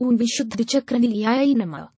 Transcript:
un विशुद्ध चक्र निलियाय नमः